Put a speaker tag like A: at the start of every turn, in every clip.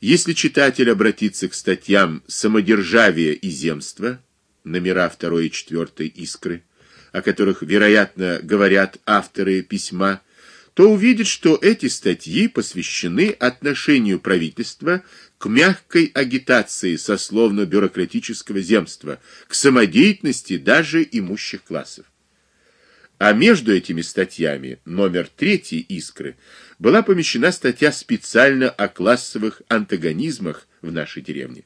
A: Если читатель обратится к статьям Самодержавие и земство, номера 2 и 4 Искры, о которых, вероятно, говорят авторы письма, то увидит, что эти статьи посвящены отношению правительства к мягкой агитации сословно-бюрократического земства, к самодеятельности даже имущих классов. А между этими статьями номер 3 Искры была помещена статья специально о классовых антагонизмах в нашей деревне.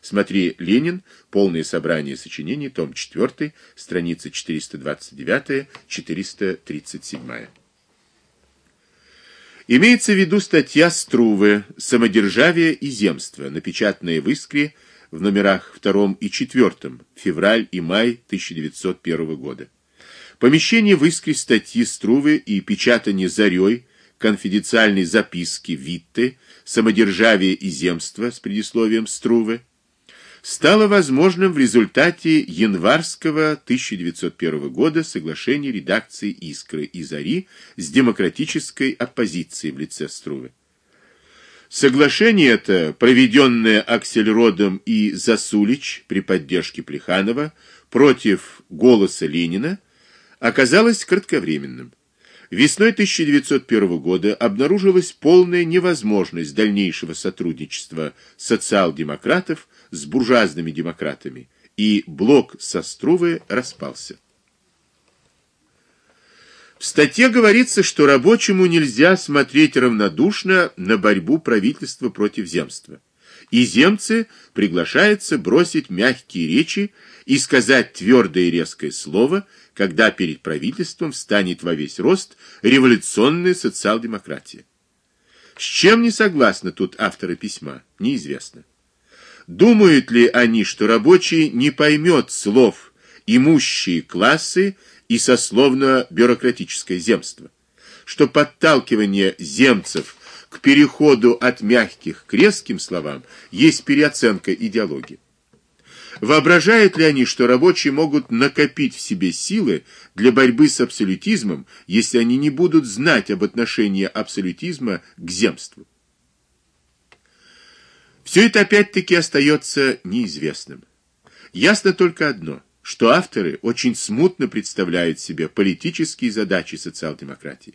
A: Смотри Ленин, полное собрание сочинений, том 4, страница 429-437. Имеется в виду статья Струве «Самодержавие и земство», напечатанная в Искре в номерах 2 и 4, февраль и май 1901 года. Помещение в Искре статьи Струве и печатание Зарей конфиденциальной записки Витте «Самодержавие и земство» с предисловием Струве стало возможным в результате январского 1901 года соглашения редакции Искры и Зари с демократической оппозицией в лице Струве. Соглашение это, проведенное Аксельродом и Засулич при поддержке Плеханова против голоса Ленина, оказалось кратковременным. Весной 1901 года обнаружилась полная невозможность дальнейшего сотрудничества социал-демократов с буржуазными демократами, и блок Сострувы распался. В статье говорится, что рабочему нельзя смотреть равнодушно на борьбу правительства против земства. И земцы приглашаются бросить мягкие речи и сказать твердое и резкое слово, когда перед правительством станет во весь рост революционная социал-демократия. С чем не согласны тут авторы письма, неизвестно. Думают ли они, что рабочий не поймет слов имущие классы и сословно-бюрократическое земство, что подталкивание земцев к переходу от мягких к резким словам есть переоценка идеологии? Воображают ли они, что рабочие могут накопить в себе силы для борьбы с абсолютизмом, если они не будут знать об отношении абсолютизма к земству? Все это опять-таки остается неизвестным. Ясно только одно, что авторы очень смутно представляют себе политические задачи социал-демократии.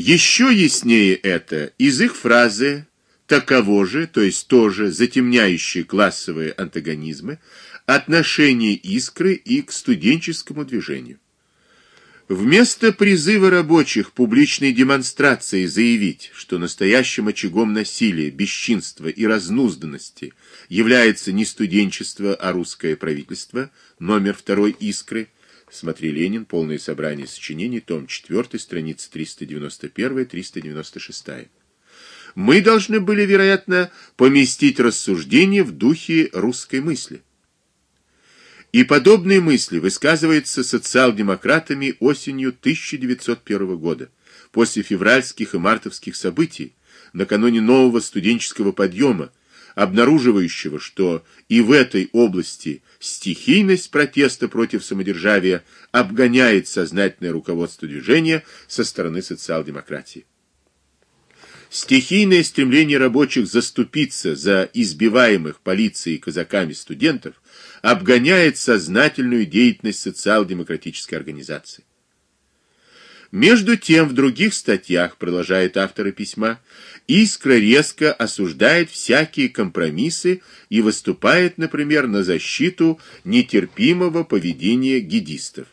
A: Еще яснее это из их фразы таково же, то есть тоже затемняющие классовые антагонизмы, отношение искры и к студенческому движению. Вместо призыва рабочих публичной демонстрации заявить, что настоящим очагом насилия, бесчинства и разнузданности является не студенчество, а русское правительство, номер второй Искры, смотри Ленин, полное собрание сочинений, том 4, страница 391-396. Мы должны были, вероятно, поместить рассуждение в духе русской мысли. И подобные мысли высказываются социал-демократами осенью 1901 года, после февральских и мартовских событий, накануне нового студенческого подъема, обнаруживающего, что и в этой области стихийность протеста против самодержавия обгоняет сознательное руководство движения со стороны социал-демократии. Стихийное стремление рабочих заступиться за избиваемых полицией казаками студентов обгоняет сознательную деятельность социал-демократической организации. Между тем, в других статьях, продолжает авторы письма, Искра резко осуждает всякие компромиссы и выступает, например, на защиту нетерпимого поведения гидистов.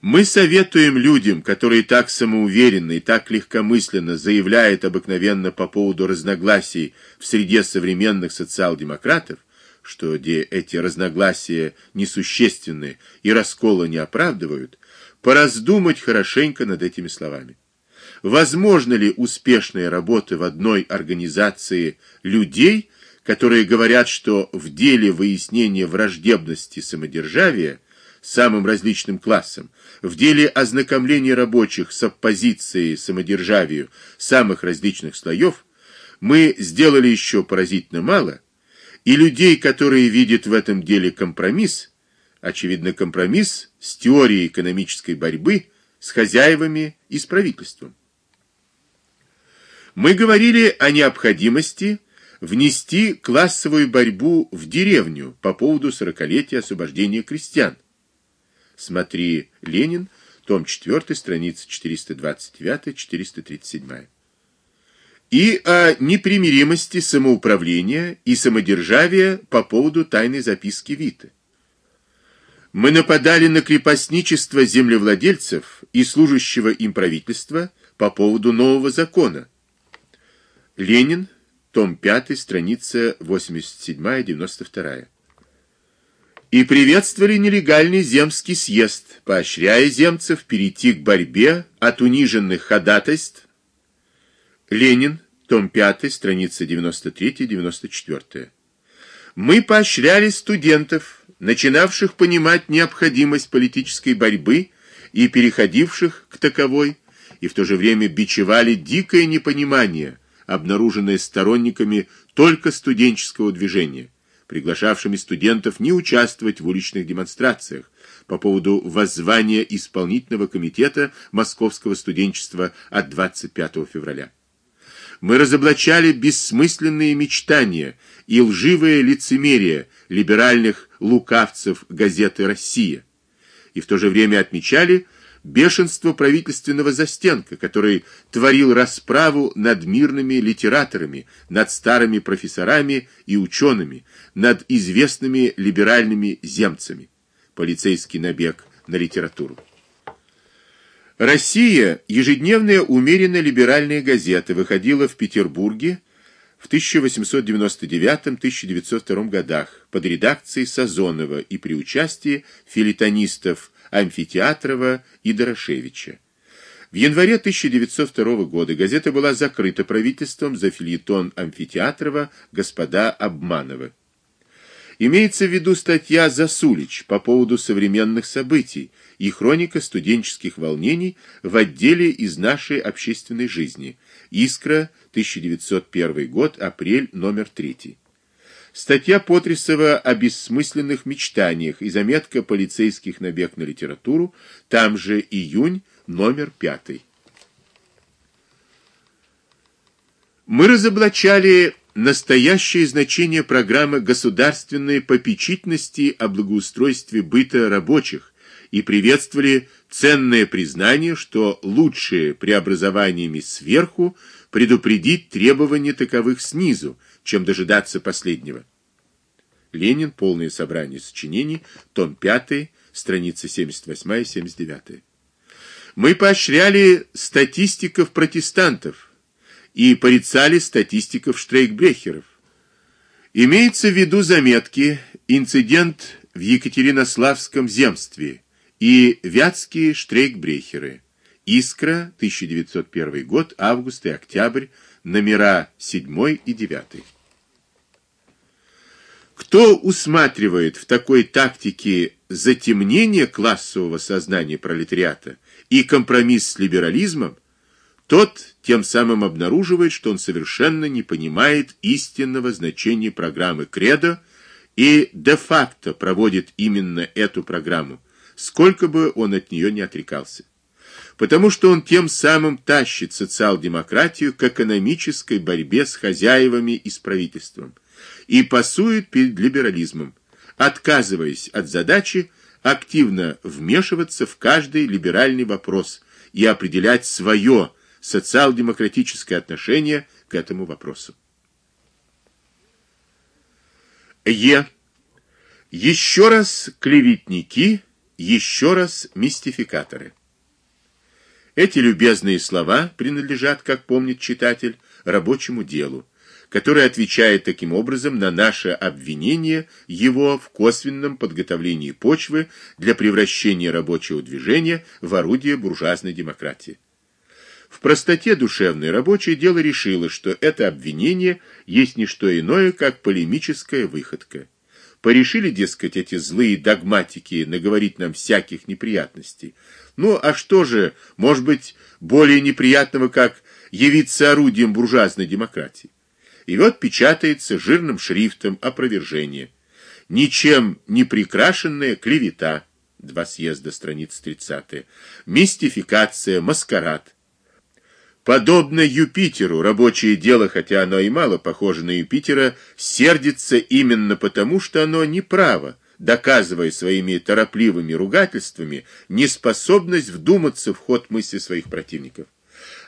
A: Мы советуем людям, которые так самоуверенно и так легкомысленно заявляют обыкновенно по поводу разногласий в среде современных социал-демократов, что где эти разногласия несущественны и раскола не оправдывают, пораздумать хорошенько над этими словами. Возможно ли успешная работа в одной организации людей, которые говорят, что в деле выяснения враждебности самодержавия самым различным классам, в деле ознакомления рабочих с оппозицией самодержавию самых различных слоев, мы сделали еще поразительно мало, и людей, которые видят в этом деле компромисс, очевидно компромисс с теорией экономической борьбы с хозяевами и с правительством. Мы говорили о необходимости внести классовую борьбу в деревню по поводу сорокалетия освобождения крестьян. Смотри Ленин, том 4, страница 429-437. И о непримиримости самоуправления и самодержавия по поводу тайной записки Виты. Мы нападали на крепостничество землевладельцев и служащего им правительства по поводу нового закона. Ленин, том 5, страница 87-92 и приветствовали нелегальный земский съезд, поощряя земцев перейти к борьбе от униженных ходатайств. Ленин, том 5, страница 93-94. Мы поощряли студентов, начинавших понимать необходимость политической борьбы и переходивших к таковой, и в то же время бичевали дикое непонимание, обнаруженное сторонниками только студенческого движения приглашавшими студентов не участвовать в уличных демонстрациях по поводу воззвания исполнительного комитета Московского студенчества от 25 февраля. Мы разоблачали бессмысленные мечтания и лживое лицемерие либеральных лукавцев газеты Россия и в то же время отмечали бешенство правительственного застенка, который творил расправу над мирными литераторами, над старыми профессорами и учеными, над известными либеральными земцами. Полицейский набег на литературу. Россия, ежедневная умеренно либеральная газета, выходила в Петербурге в 1899-1902 годах под редакцией Сазонова и при участии филитонистов Амфитеатрова и Дорошевича. В январе 1902 года газета была закрыта правительством за фельетон Амфитеатрова господа Обмановы. Имеется в виду статья Засулич по поводу современных событий и хроника студенческих волнений в отделе из нашей общественной жизни. Искра, 1901 год, апрель, номер 3. Статья Потрисова о бессмысленных мечтаниях и заметка полицейских набег на литературу, там же июнь, номер пятый. Мы разоблачали настоящее значение программы государственной попечительности о благоустройстве быта рабочих и приветствовали ценное признание, что лучшее преобразованиями сверху предупредить требования таковых снизу, чем дожидаться последнего. Ленин. Полное собрание сочинений. Том 5. Страницы 78 и 79. Мы поощряли статистиков-протестантов и порицали статистиков-штрейкбрехеров. Имеется в виду заметки «Инцидент в Екатеринославском земстве» и «Вятские штрейкбрехеры». Искра, 1901 год, август и октябрь, номера 7 и 9. Кто усматривает в такой тактике затемнение классового сознания пролетариата и компромисс с либерализмом, тот тем самым обнаруживает, что он совершенно не понимает истинного значения программы Кредо и де-факто проводит именно эту программу, сколько бы он от нее не отрекался. Потому что он тем самым тащит социал-демократию к экономической борьбе с хозяевами и с правительством – и пасует перед либерализмом, отказываясь от задачи активно вмешиваться в каждый либеральный вопрос и определять свое социал-демократическое отношение к этому вопросу. Е. Еще раз клеветники, еще раз мистификаторы. Эти любезные слова принадлежат, как помнит читатель, рабочему делу, который отвечает таким образом на наше обвинение его в косвенном подготовлении почвы для превращения рабочего движения в орудие буржуазной демократии. В простоте душевной рабочее дело решило, что это обвинение есть не что иное, как полемическая выходка. Порешили, дескать, эти злые догматики наговорить нам всяких неприятностей. Ну, а что же, может быть, более неприятного, как явиться орудием буржуазной демократии? И вот печатается жирным шрифтом опровержение. Ничем не прикрашенная клевета. Два съезда, страница 30. Мистификация, маскарад. Подобно Юпитеру, рабочее дело, хотя оно и мало похоже на Юпитера, сердится именно потому, что оно не право, доказывая своими торопливыми ругательствами неспособность вдуматься в ход мысли своих противников.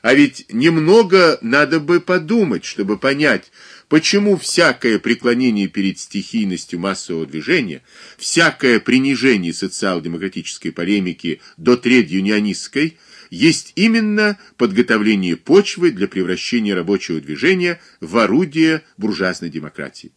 A: А ведь немного надо бы подумать, чтобы понять, почему всякое преклонение перед стихийностью массового движения, всякое принижение социал-демократической полемики до тредь-юнионистской есть именно подготовление почвы для превращения рабочего движения в орудие буржуазной демократии.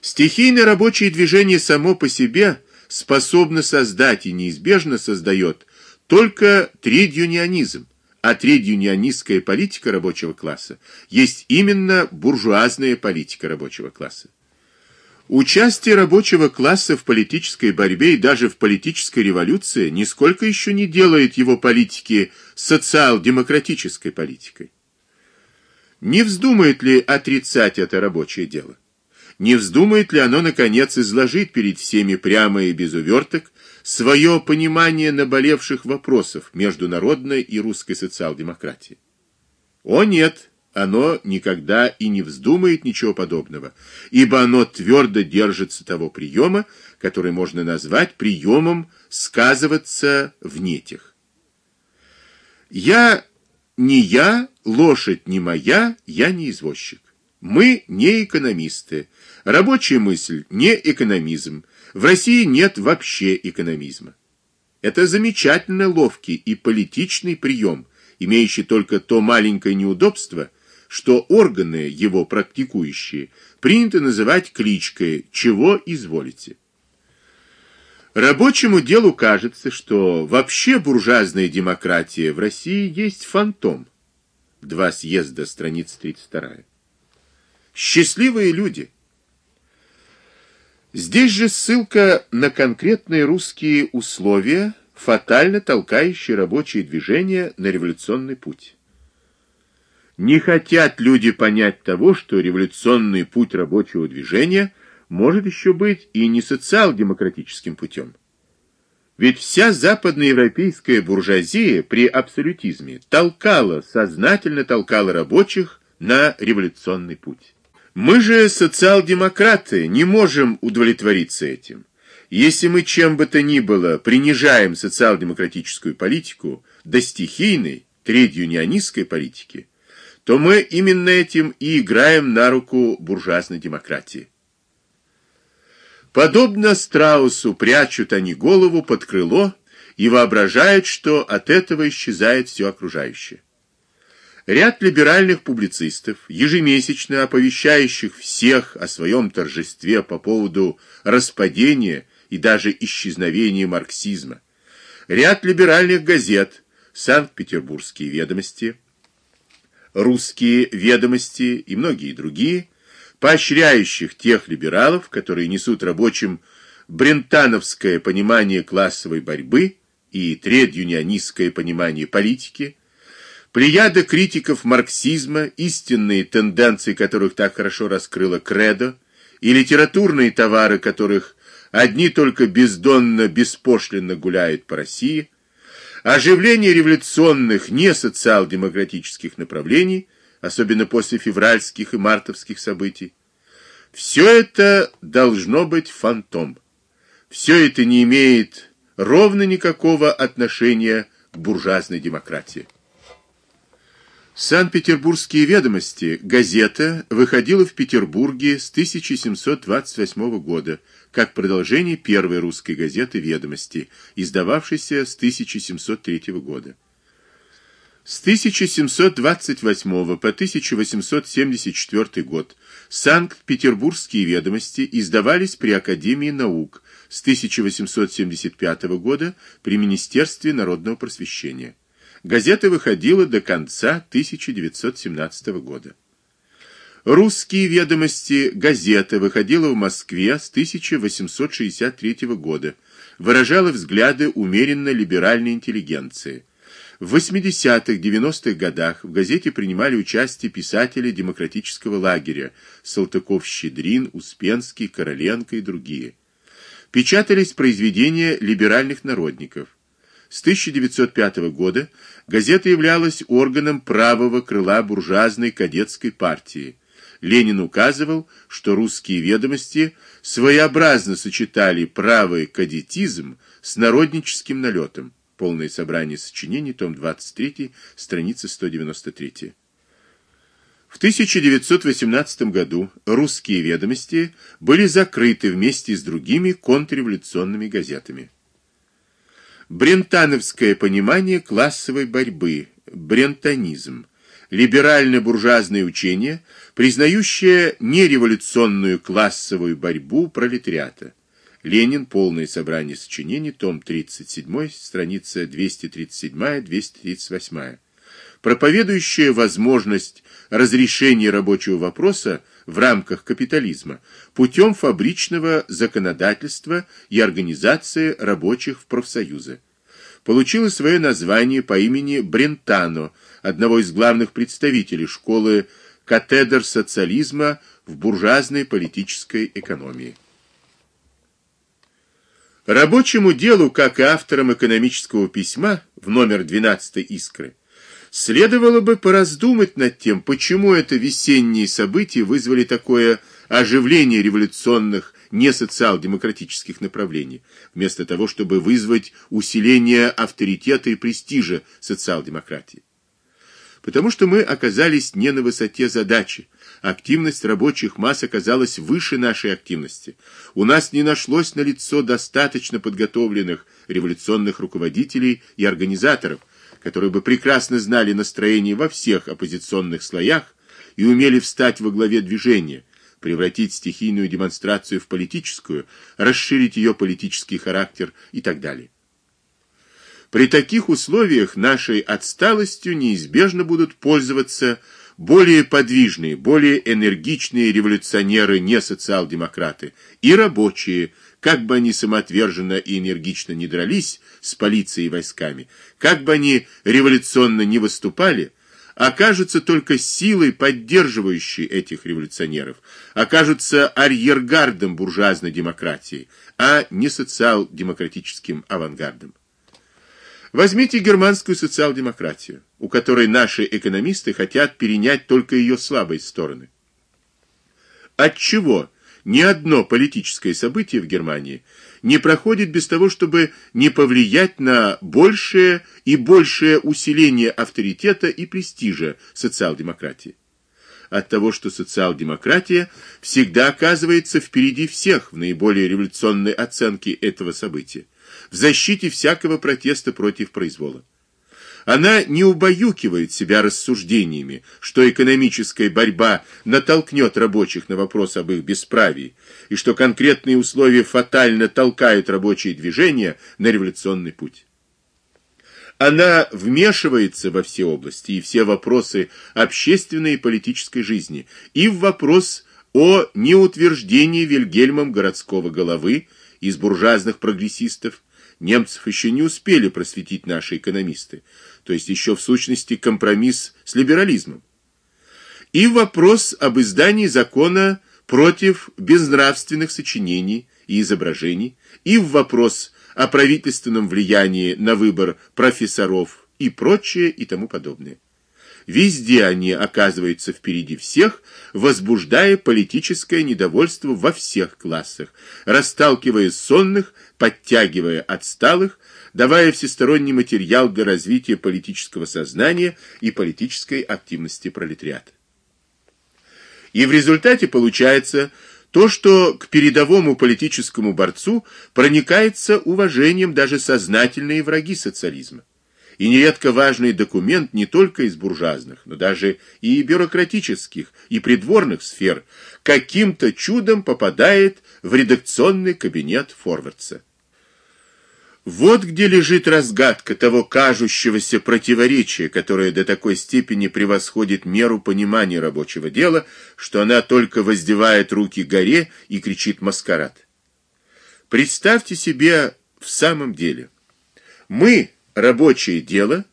A: Стихийное рабочее движение само по себе способно создать и неизбежно создает только тредь-юнионизм, а тредь-юнионистская политика рабочего класса есть именно буржуазная политика рабочего класса. Участие рабочего класса в политической борьбе и даже в политической революции нисколько еще не делает его политики социал-демократической политикой. Не вздумает ли отрицать это рабочее дело? Не вздумает ли оно наконец изложить перед всеми прямо и без уверток свое понимание наболевших вопросов международной и русской социал-демократии? О нет, оно никогда и не вздумает ничего подобного, ибо оно твердо держится того приема, который можно назвать приемом сказываться в нетях. Я не я, лошадь не моя, я не извозчик. Мы не экономисты. Рабочая мысль не экономизм. В России нет вообще экономизма. Это замечательно ловкий и политичный прием, имеющий только то маленькое неудобство, что органы его практикующие принято называть кличкой «чего изволите». Рабочему делу кажется, что вообще буржуазная демократия в России есть фантом. Два съезда, страница 32. Счастливые люди. Здесь же ссылка на конкретные русские условия, фатально толкающие рабочее движение на революционный путь. Не хотят люди понять того, что революционный путь рабочего движения может еще быть и не социал-демократическим путем. Ведь вся западноевропейская буржуазия при абсолютизме толкала, сознательно толкала рабочих на революционный путь. Мы же, социал-демократы, не можем удовлетвориться этим. Если мы чем бы то ни было принижаем социал-демократическую политику до стихийной, тредь-юнионистской политики, то мы именно этим и играем на руку буржуазной демократии. Подобно страусу прячут они голову под крыло и воображают, что от этого исчезает все окружающее. Ряд либеральных публицистов, ежемесячно оповещающих всех о своем торжестве по поводу распадения и даже исчезновения марксизма, ряд либеральных газет, Санкт-Петербургские ведомости, русские ведомости и многие другие, поощряющих тех либералов, которые несут рабочим брентановское понимание классовой борьбы и тредюнионистское понимание политики, плеяда критиков марксизма, истинные тенденции которых так хорошо раскрыла Кредо, и литературные товары которых одни только бездонно, беспошлинно гуляют по России – Оживление революционных не социал-демократических направлений, особенно после февральских и мартовских событий, все это должно быть фантом. Все это не имеет ровно никакого отношения к буржуазной демократии. Санкт-Петербургские ведомости, газета, выходила в Петербурге с 1728 года, как продолжение первой русской газеты «Ведомости», издававшейся с 1703 года. С 1728 по 1874 год Санкт-Петербургские ведомости издавались при Академии наук, с 1875 года при Министерстве народного просвещения. Газета выходила до конца 1917 года. Русские ведомости газета выходила в Москве с 1863 года, выражала взгляды умеренно либеральной интеллигенции. В 80-х-90-х годах в газете принимали участие писатели демократического лагеря Салтыков-Щедрин, Успенский, Короленко и другие. Печатались произведения либеральных народников. С 1905 года газета являлась органом правого крыла буржуазной кадетской партии. Ленин указывал, что русские ведомости своеобразно сочетали правый кадетизм с народническим налетом. Полное собрание сочинений, том 23, страница 193. В 1918 году русские ведомости были закрыты вместе с другими контрреволюционными газетами. Брентановское понимание классовой борьбы, брентанизм, либерально-буржуазное учение, признающее нереволюционную классовую борьбу пролетариата. Ленин. Полное собрание сочинений. Том 37. Страница 237-238. Проповедующая возможность разрешения рабочего вопроса в рамках капитализма путем фабричного законодательства и организации рабочих в профсоюзы. Получила свое название по имени Брентано, одного из главных представителей школы катедр социализма в буржуазной политической экономии. Рабочему делу, как и авторам экономического письма в номер 12 Искры, следовало бы пораздумать над тем, почему это весенние события вызвали такое оживление революционных не социал-демократических направлений, вместо того, чтобы вызвать усиление авторитета и престижа социал-демократии. Потому что мы оказались не на высоте задачи, Активность рабочих масс оказалась выше нашей активности. У нас не нашлось на лицо достаточно подготовленных революционных руководителей и организаторов, которые бы прекрасно знали настроение во всех оппозиционных слоях и умели встать во главе движения, превратить стихийную демонстрацию в политическую, расширить ее политический характер и так далее. При таких условиях нашей отсталостью неизбежно будут пользоваться более подвижные, более энергичные революционеры, не социал-демократы, и рабочие, как бы они самоотверженно и энергично не дрались с полицией и войсками, как бы они революционно не выступали, окажутся только силой, поддерживающей этих революционеров, окажутся арьергардом буржуазной демократии, а не социал-демократическим авангардом. Возьмите германскую социал-демократию, у которой наши экономисты хотят перенять только ее слабые стороны. Отчего ни одно политическое событие в Германии не проходит без того, чтобы не повлиять на большее и большее усиление авторитета и престижа социал-демократии? От того, что социал-демократия всегда оказывается впереди всех в наиболее революционной оценке этого события защите всякого протеста против произвола. Она не убаюкивает себя рассуждениями, что экономическая борьба натолкнет рабочих на вопрос об их бесправии, и что конкретные условия фатально толкают рабочие движения на революционный путь. Она вмешивается во все области и все вопросы общественной и политической жизни, и в вопрос о неутверждении Вильгельмом городского головы из буржуазных прогрессистов немцев еще не успели просветить наши экономисты, то есть еще в сущности компромисс с либерализмом. И вопрос об издании закона против безнравственных сочинений и изображений, и в вопрос о правительственном влиянии на выбор профессоров и прочее и тому подобное. Везде они оказываются впереди всех, возбуждая политическое недовольство во всех классах, расталкивая сонных, подтягивая отсталых, давая всесторонний материал для развития политического сознания и политической активности пролетариата. И в результате получается то, что к передовому политическому борцу проникается уважением даже сознательные враги социализма и нередко важный документ не только из буржуазных, но даже и бюрократических и придворных сфер каким-то чудом попадает в редакционный кабинет Форвардса. Вот где лежит разгадка того кажущегося противоречия, которое до такой степени превосходит меру понимания рабочего дела, что она только воздевает руки горе и кричит маскарад. Представьте себе в самом деле, мы рабочее дело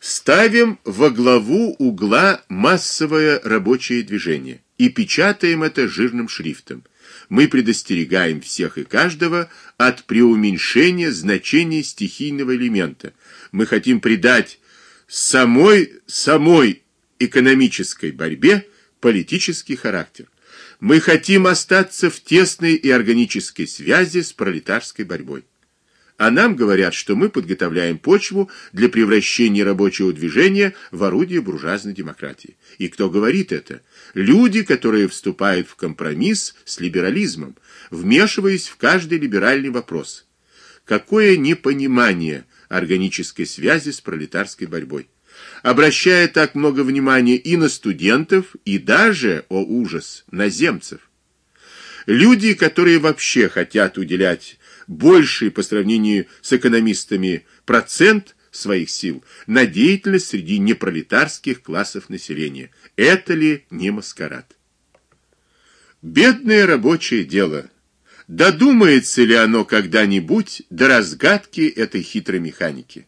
A: ставим во главу угла массовое рабочее движение и печатаем это жирным шрифтом. мы предостерегаем всех и каждого от преуменьшения значения стихийного элемента. Мы хотим придать самой самой экономической борьбе политический характер. Мы хотим остаться в тесной и органической связи с пролетарской борьбой. А нам говорят, что мы подготовляем почву для превращения рабочего движения в орудие буржуазной демократии. И кто говорит это? Люди, которые вступают в компромисс с либерализмом, вмешиваясь в каждый либеральный вопрос. Какое непонимание органической связи с пролетарской борьбой. Обращая так много внимания и на студентов, и даже, о ужас, на земцев. Люди, которые вообще хотят уделять больший по сравнению с экономистами процент своих сил на деятельность среди непролетарских классов населения. Это ли не маскарад? Бедное рабочее дело. Додумается ли оно когда-нибудь до разгадки этой хитрой механики?